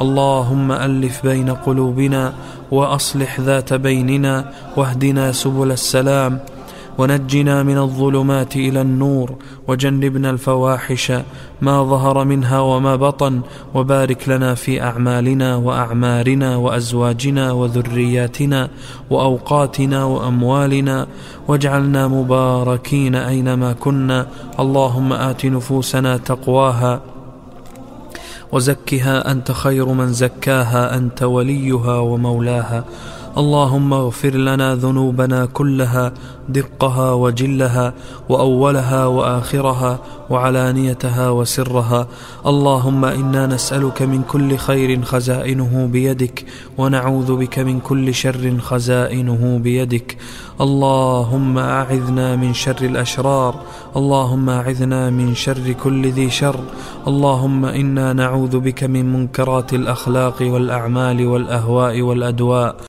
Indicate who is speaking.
Speaker 1: اللهم ألف بين قلوبنا وأصلح ذات بيننا واهدنا سبل السلام ونجنا من الظلمات إلى النور وجنبنا الفواحش ما ظهر منها وما بطن وبارك لنا في أعمالنا وأعمارنا وأزواجنا وذرياتنا وأوقاتنا وأموالنا واجعلنا مباركين أينما كنا اللهم آت نفوسنا تقواها وزكها أنت خير من زكاها أنت وليها ومولاها. اللهم اغفر لنا ذنوبنا كلها دقها وجلها وأولها وآخرها وعلانيتها وسرها. اللهم إنا نسألك من كل خير خزائنه بيدك ونعوذ بك من كل شر خزائنه بيدك. اللهم أعذنا من شر الأشرار اللهم أعذنا من شر كل ذي شر. اللهم إنا نعوذ بك من منكرات الأخلاق والأعمال والأهواء والأدواء.